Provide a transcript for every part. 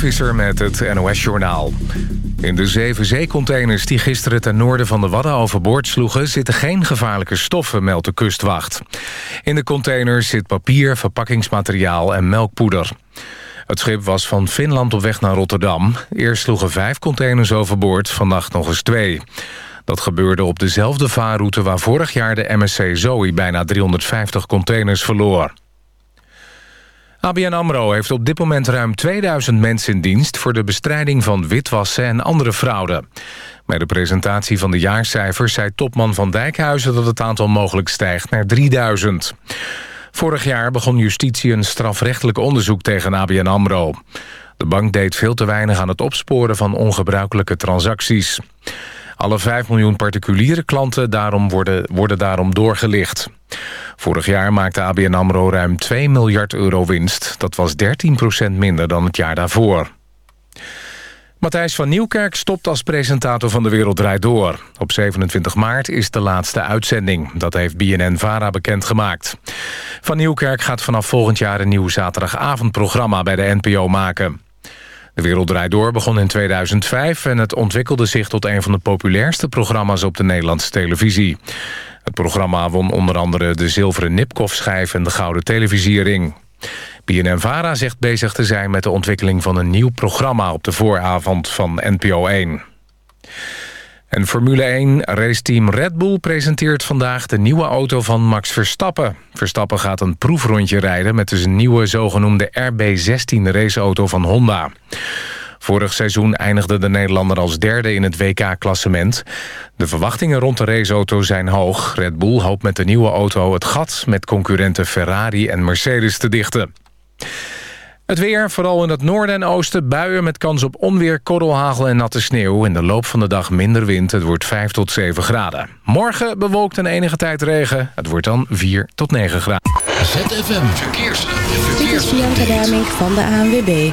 Visser met het NOS-journaal. In de zeven zeecontainers die gisteren ten noorden van de Wadden overboord sloegen... zitten geen gevaarlijke stoffen, meldt de kustwacht. In de containers zit papier, verpakkingsmateriaal en melkpoeder. Het schip was van Finland op weg naar Rotterdam. Eerst sloegen vijf containers overboord, vannacht nog eens twee. Dat gebeurde op dezelfde vaarroute waar vorig jaar de MSC Zoe... bijna 350 containers verloor. ABN AMRO heeft op dit moment ruim 2000 mensen in dienst... voor de bestrijding van witwassen en andere fraude. Bij de presentatie van de jaarcijfers zei topman van Dijkhuizen... dat het aantal mogelijk stijgt naar 3000. Vorig jaar begon justitie een strafrechtelijk onderzoek tegen ABN AMRO. De bank deed veel te weinig aan het opsporen van ongebruikelijke transacties. Alle 5 miljoen particuliere klanten daarom worden, worden daarom doorgelicht. Vorig jaar maakte ABN AMRO ruim 2 miljard euro winst. Dat was 13% minder dan het jaar daarvoor. Matthijs van Nieuwkerk stopt als presentator van De Wereld Draait Door. Op 27 maart is de laatste uitzending. Dat heeft BNN-VARA bekendgemaakt. Van Nieuwkerk gaat vanaf volgend jaar een nieuw zaterdagavondprogramma bij de NPO maken. De Wereld Draait Door begon in 2005 en het ontwikkelde zich tot een van de populairste programma's op de Nederlandse televisie. Het programma won onder andere de zilveren Nipkoff-schijf en de gouden televisiering. BNN-VARA zegt bezig te zijn met de ontwikkeling van een nieuw programma op de vooravond van NPO 1. En Formule 1 raceteam Red Bull presenteert vandaag de nieuwe auto van Max Verstappen. Verstappen gaat een proefrondje rijden met een nieuwe zogenoemde RB16 raceauto van Honda. Vorig seizoen eindigde de Nederlander als derde in het WK-klassement. De verwachtingen rond de raceauto zijn hoog. Red Bull hoopt met de nieuwe auto het gat met concurrenten Ferrari en Mercedes te dichten. Het weer, vooral in het noorden en oosten, buien met kans op onweer, korrelhagel en natte sneeuw. In de loop van de dag minder wind, het wordt 5 tot 7 graden. Morgen bewolkt en enige tijd regen, het wordt dan 4 tot 9 graden. ZFM Verkeers. Dit is Bianca Damink van de ANWB.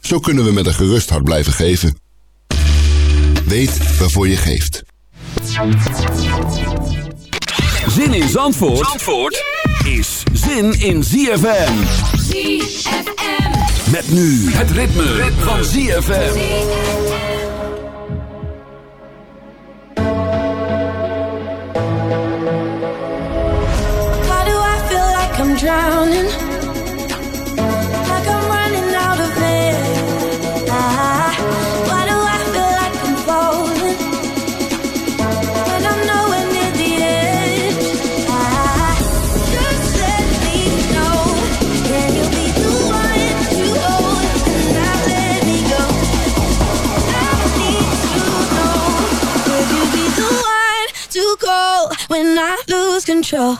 Zo kunnen we met een gerust hart blijven geven. Weet waarvoor je geeft. Zin in Zandvoort, Zandvoort is zin in ZFM. ZFM. Met nu het ritme, van ZFM. Why do I feel like I'm drowning? When I lose control.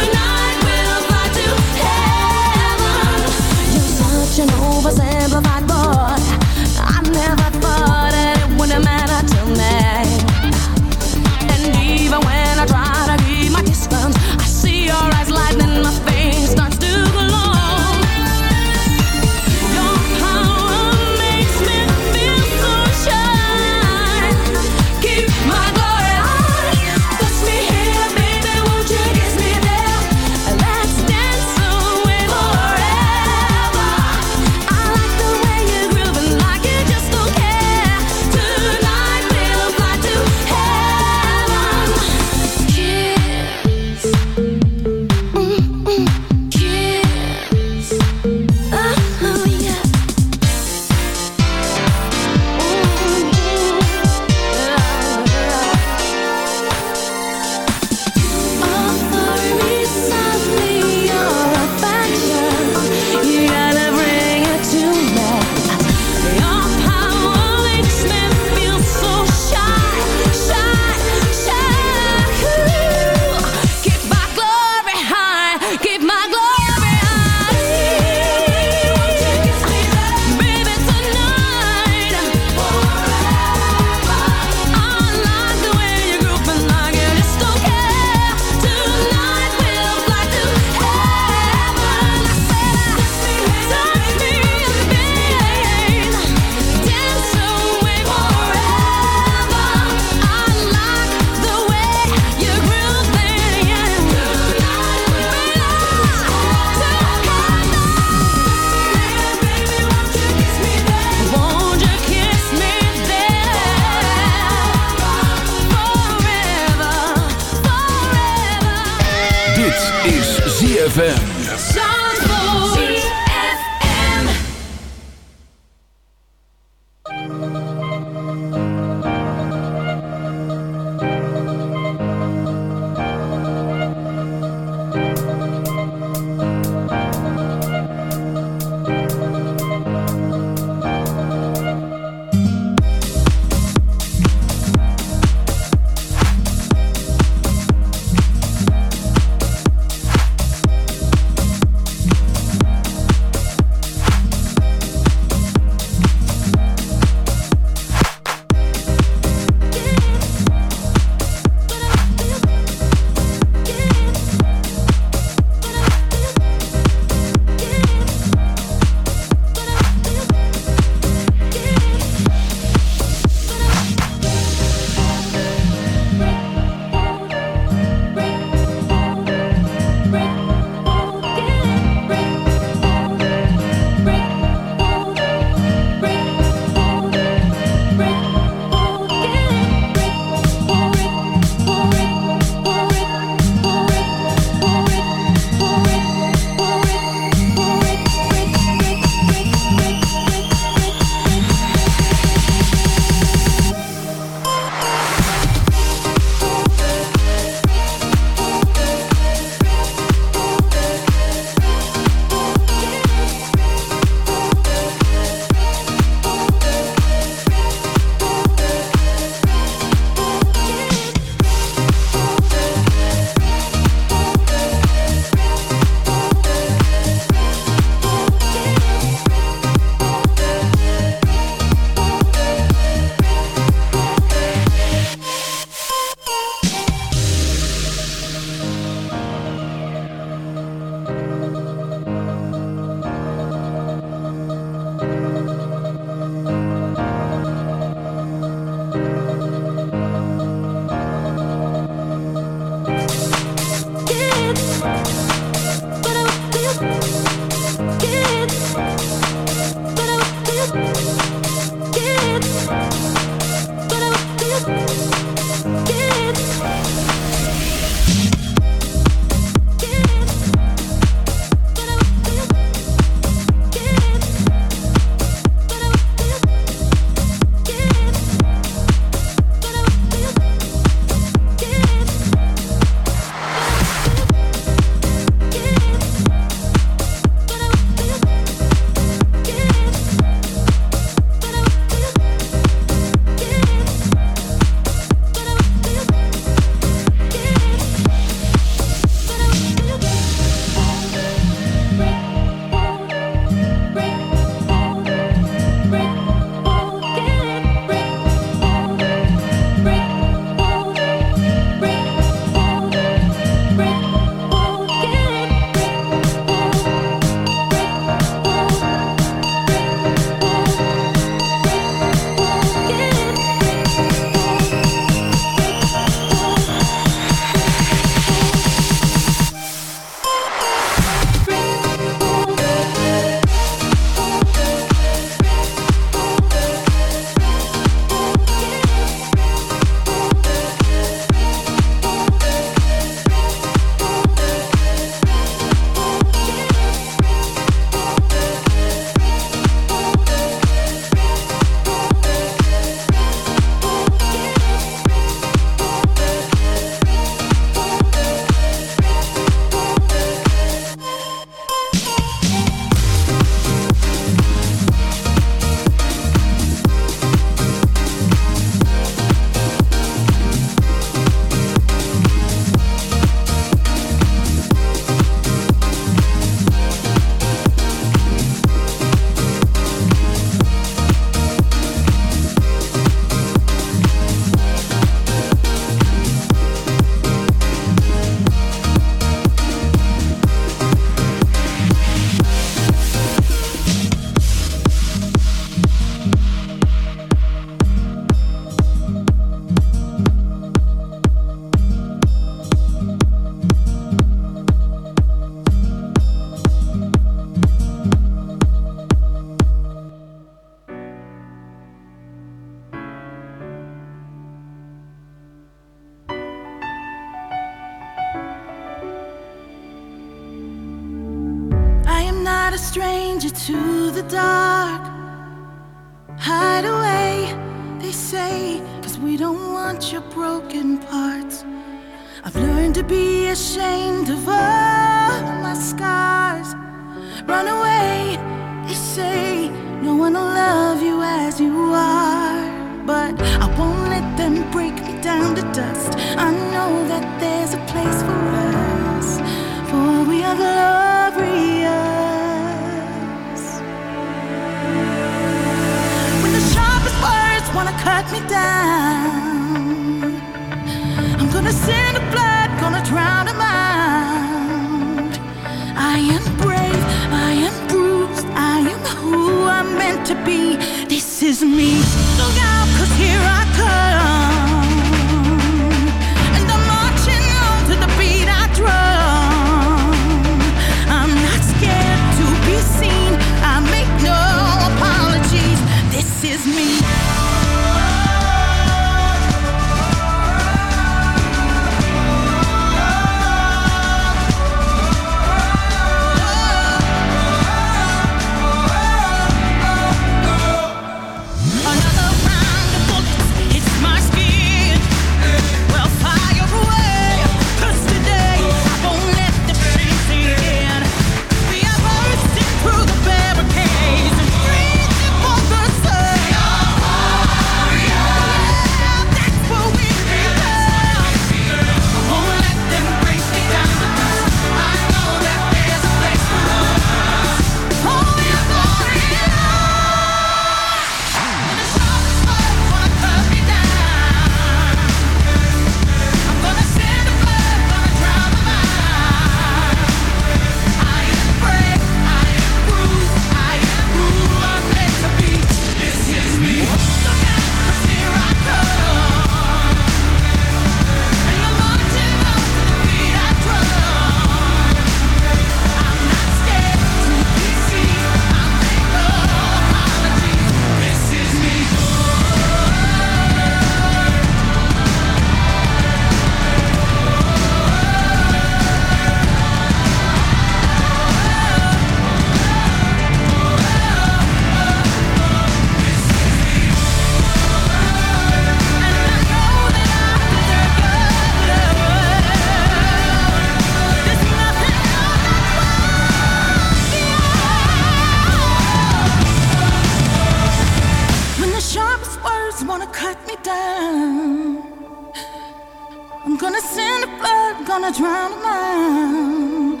gonna drown a.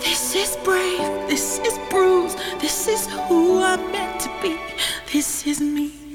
This is brave, this is bruised, this is who I'm meant to be, this is me.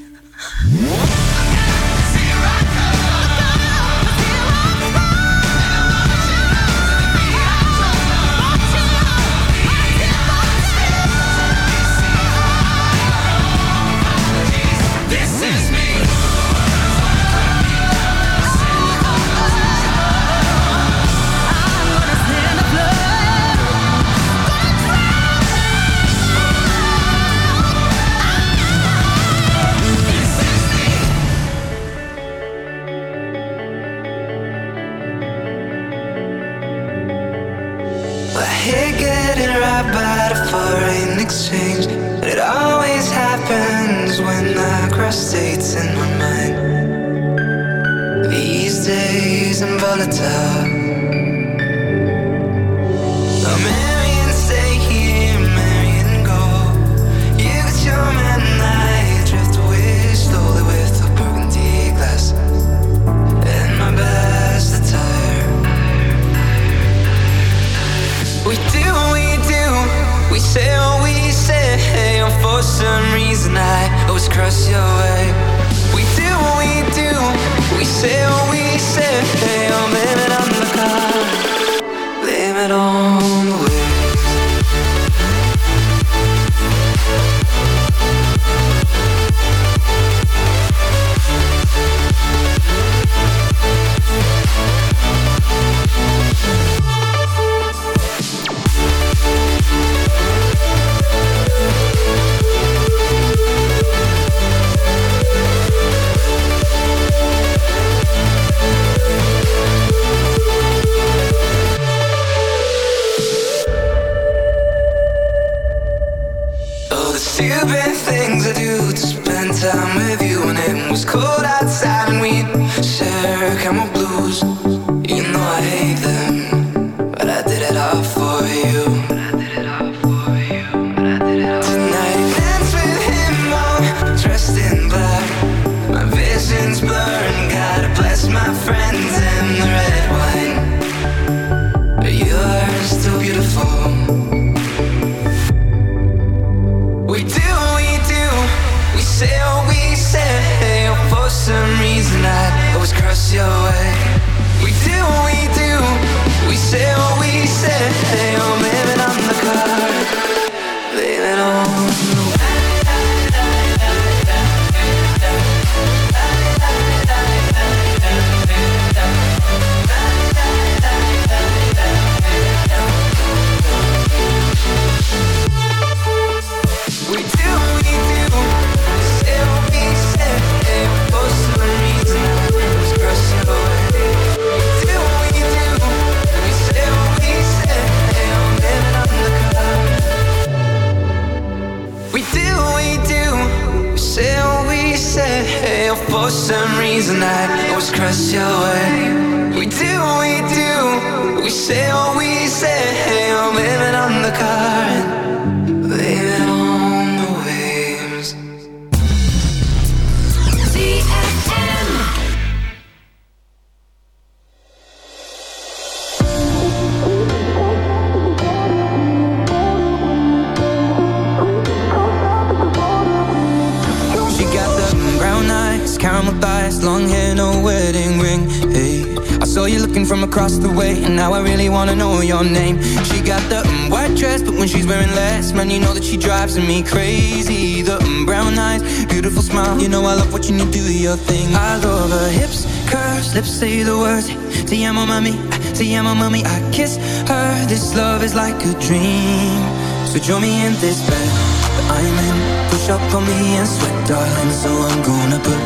watching you do your thing. I over hips, curves, lips say the words. Te amo mami, te amo mami. I kiss her. This love is like a dream. So join me in this bed that I'm in. Push up on me and sweat, darling. So I'm gonna put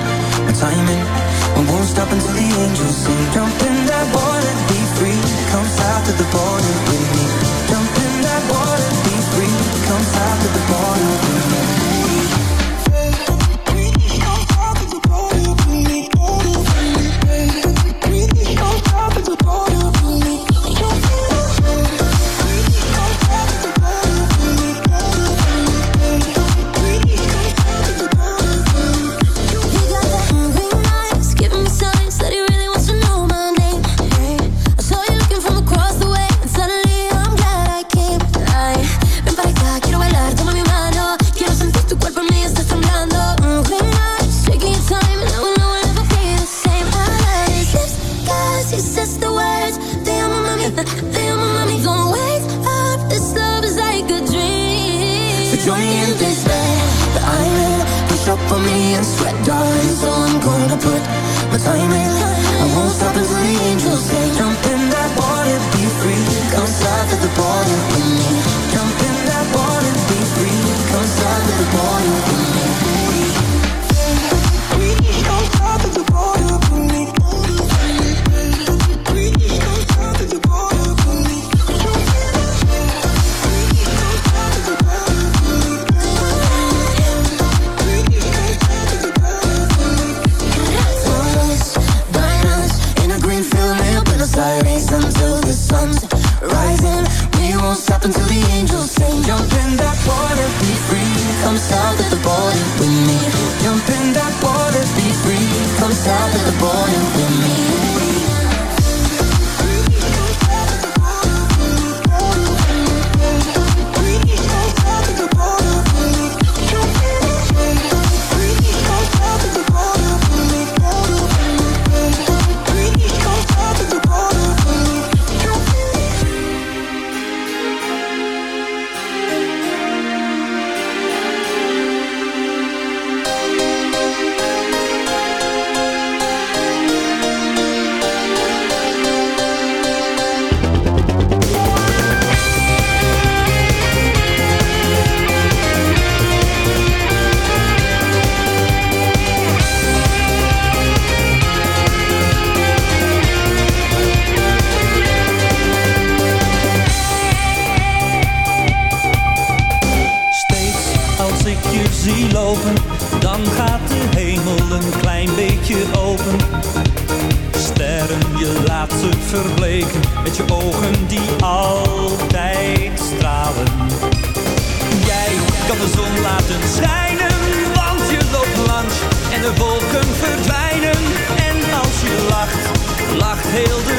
my time in. I won't stop until the angels sing. Jump in that water, be free. Come south to the border with me. Jump in that water, be free. Come south to the border with me. heel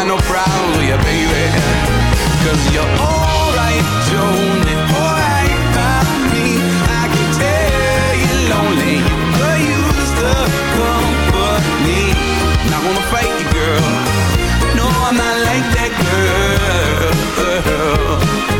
got no problems with you, baby. Cause you're alright, Joan, alright by me. I can tell you're lonely, but you used to company. Not gonna fight you, girl. No, I'm not like that girl.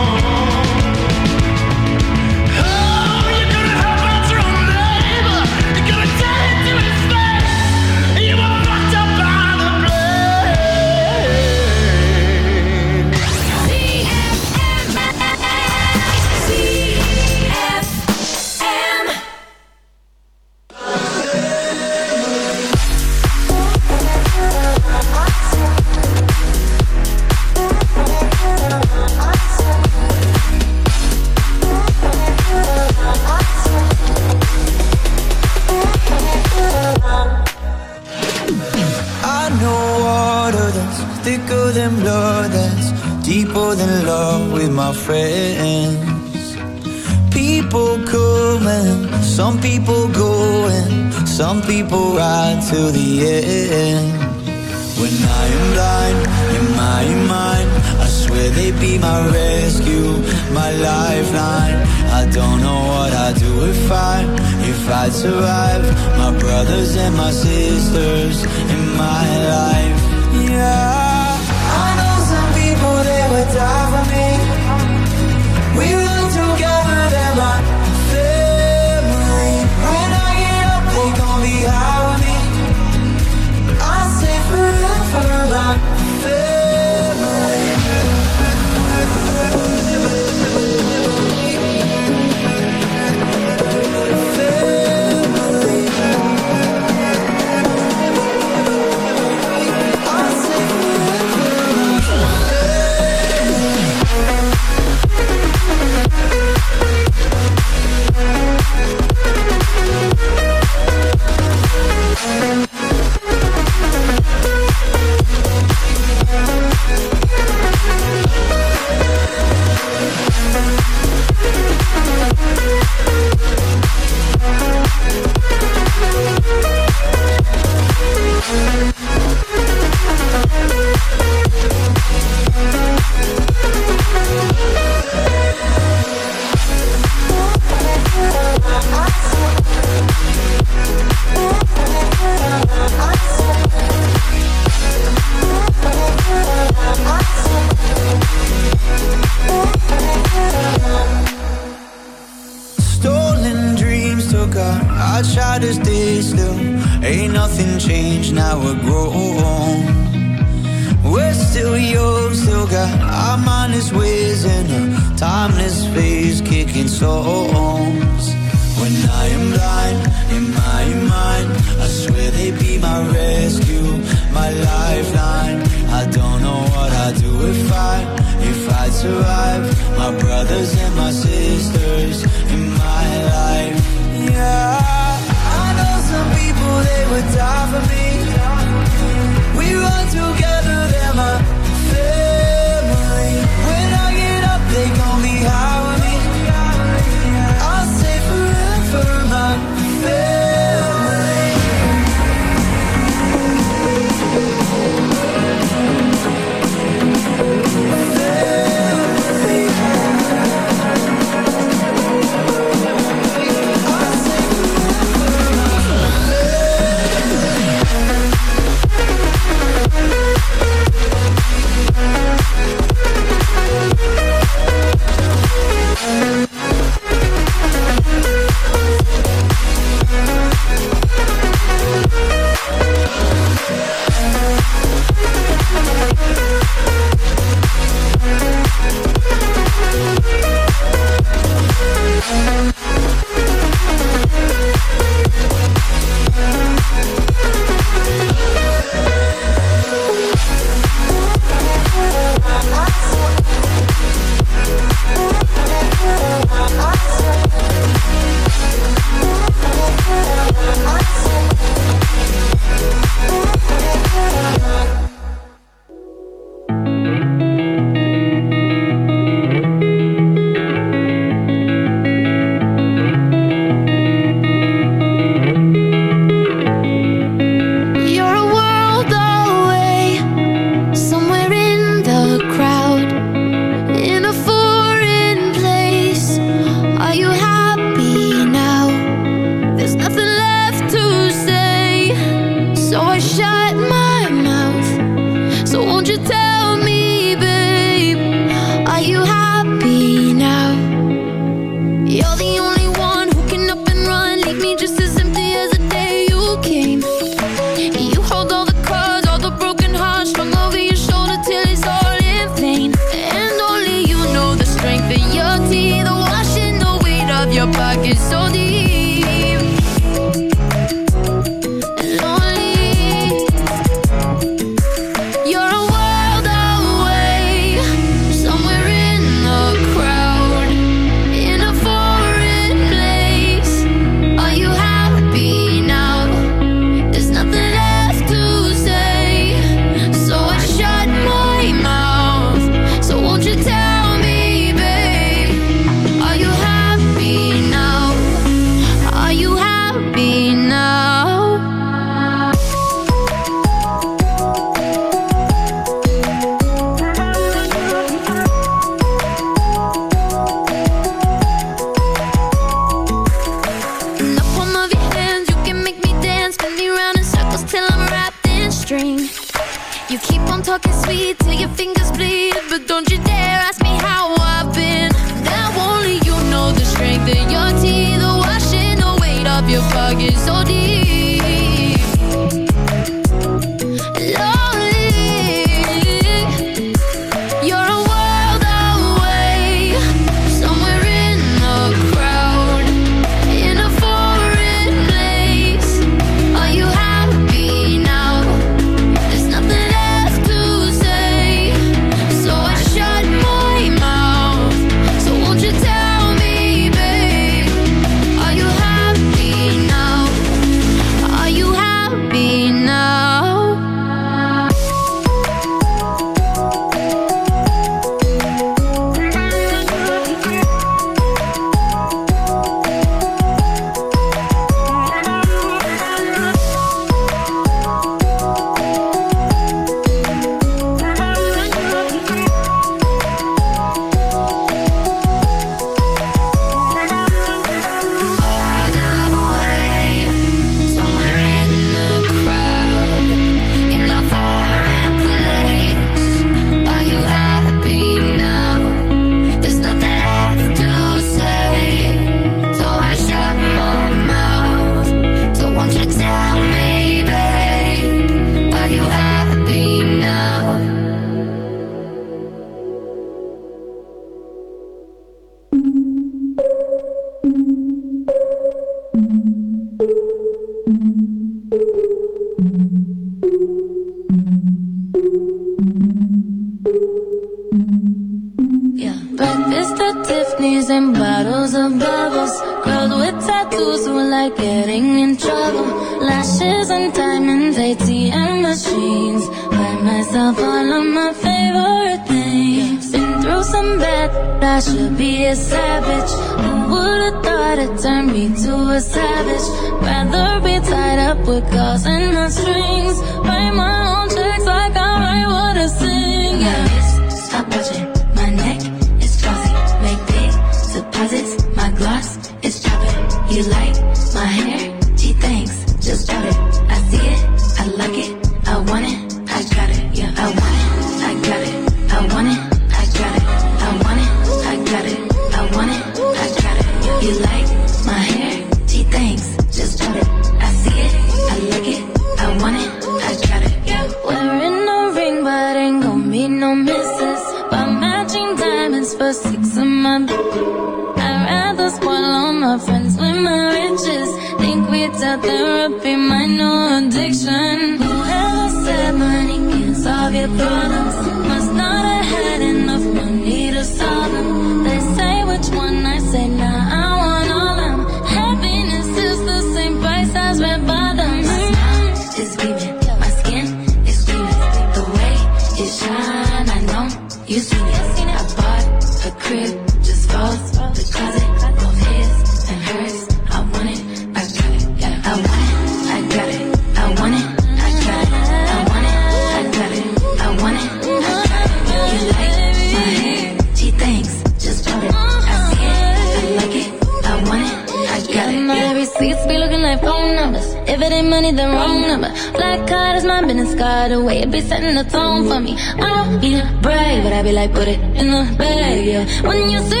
put it in the bag, yeah. When you say.